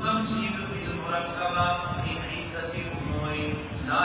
والتمثيل في المركبة في عدة أمور لا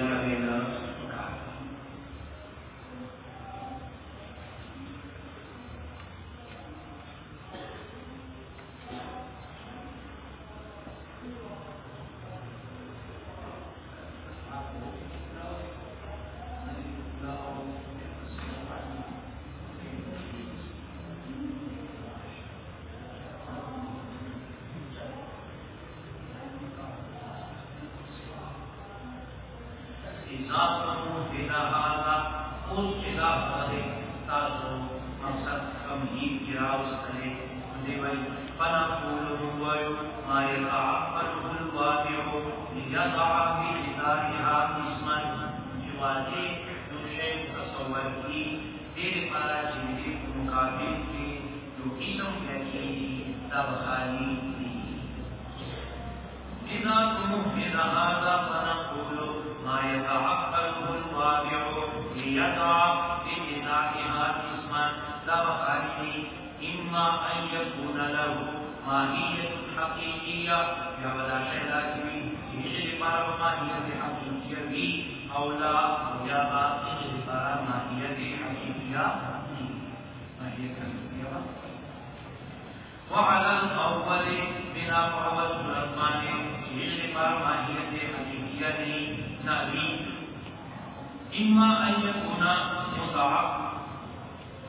Gracias. جراؤس کرے دیوائی فنا قول روائیو مائل آفر حل واتیو نجد آفی جداری آف اسمان جوالی جو شیف تصور کی تیرے پارا چیزی مقابل کی، جو کیسوں کے چیزی تب خالی تھی. جنا تمہ جنا آزا فنا قول مائل آفر حل واتیو نجد آفی جداری آف اسمان جوالی اسلام خارجی اما ان يكون له ماهيه حقيقيه يا ولا شهدا كي يجي بار ما هي في حق الشيء بي او لا يا با يجي بار ما هي في حق الشيء ما؟ هي كان يا با وعلى الاول بنا قوم الرحمن يجي بار ما هي في حق الشيء نبي اما ان يكون متعقد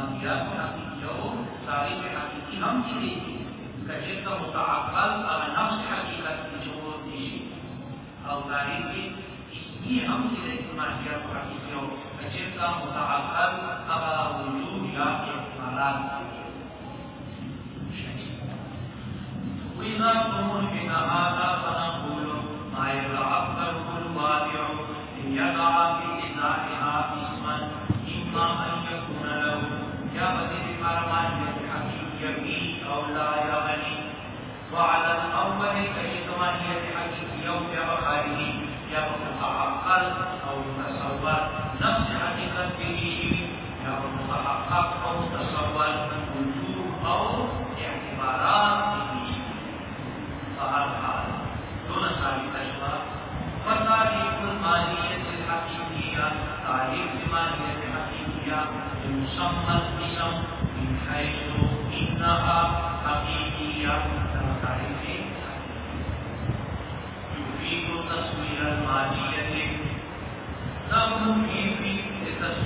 مذیعات حقیقی او تاریخ حقیقی هم چلی کچھتا متعقل او نفس حقیقت نجور دیشی او تاریخ اشتی هم چلی مذیعات حقیقی او کچھتا متعقل او وجود یا اعتمالات وإذا قمون بنا هذا فنقول ما يتعثر كل واقع إن يدعى في إزائها اسما إما أن يكون وعلى الأول كي تمانية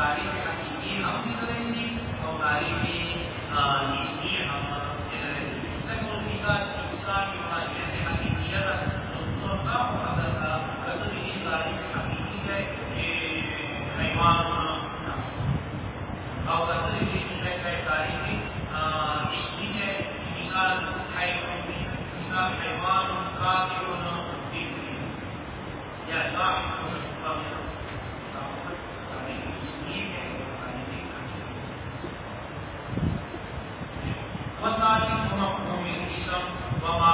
تاریخ ہم اپنی کریں گی اور تاریخ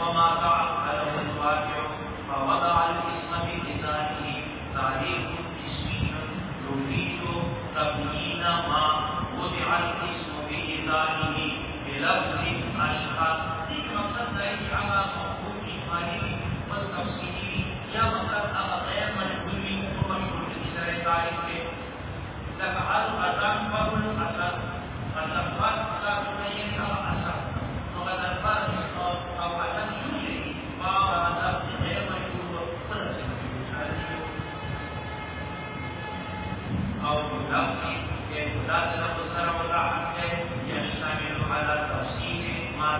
وما فعل فله الواقع فوضع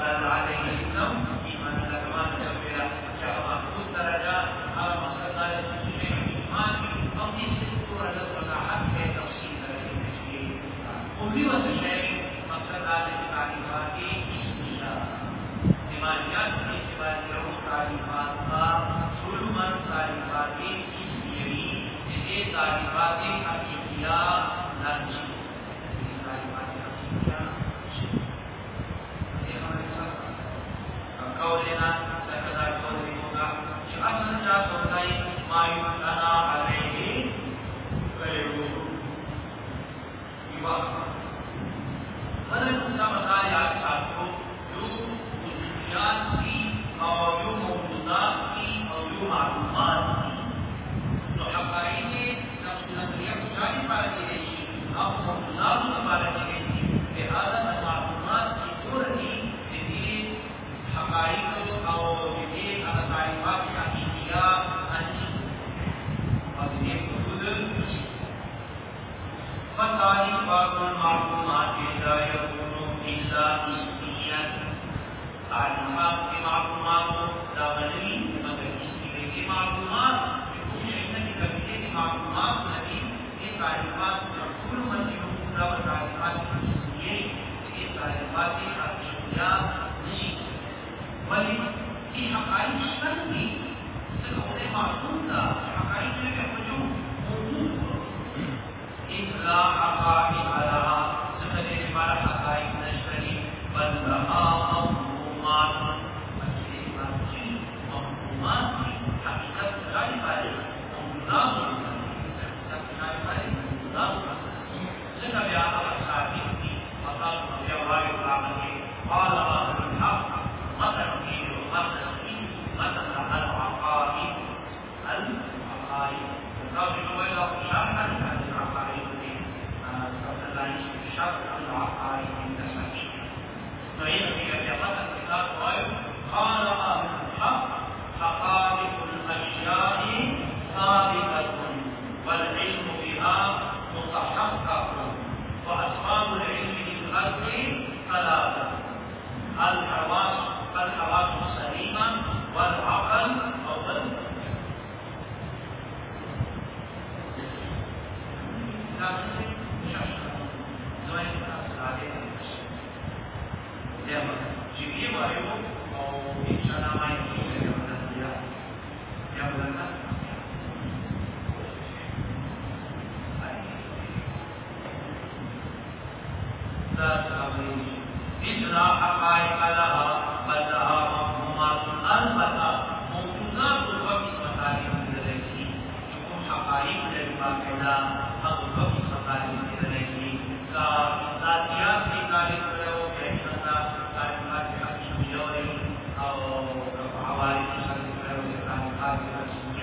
عليهم Thank you. معلومات معلومات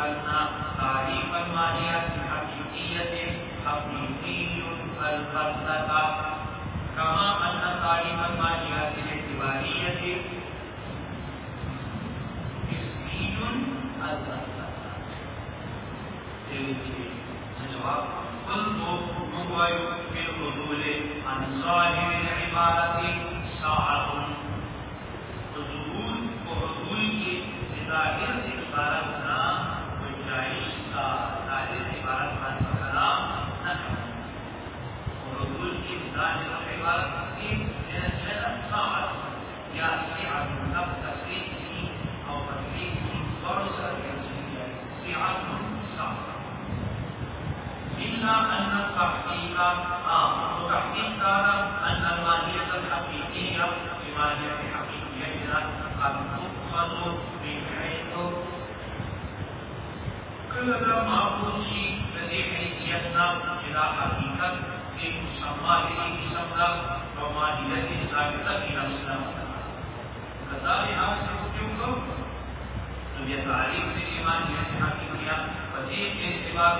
کرنا تاریخ المانیا کی حقیقیت حقیقی الفرزتا کما انہ تاریخ المانیا کی اعتباریت اسمین الفرزتا تلیجی جواب کل تو مبائیو فی حضول انظاہر العبادتی Sahar Thank uh you.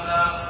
-huh.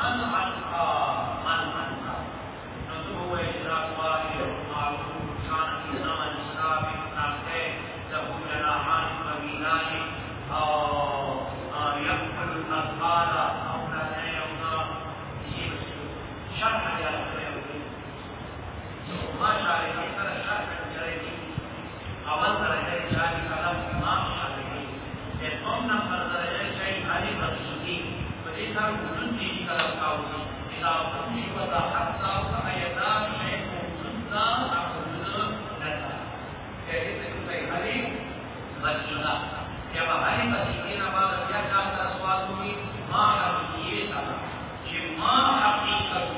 I'm, ما حقیقت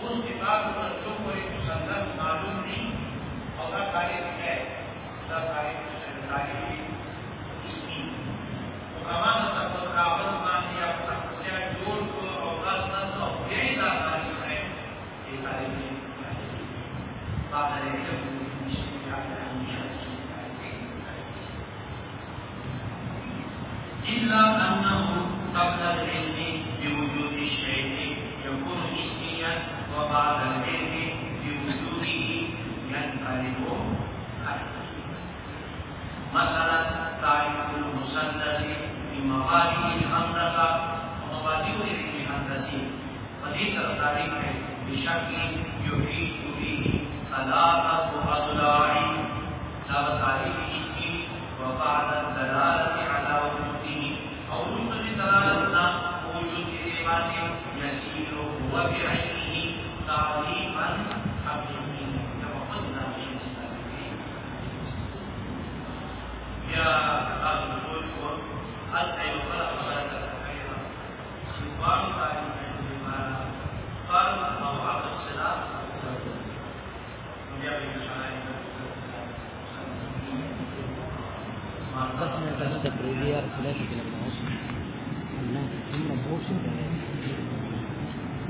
اس کتاب میں جو کوئی مسلط معلوم نہیں، اور تاریخ ہے خدا تاریخ تاریخ اس کی حکامان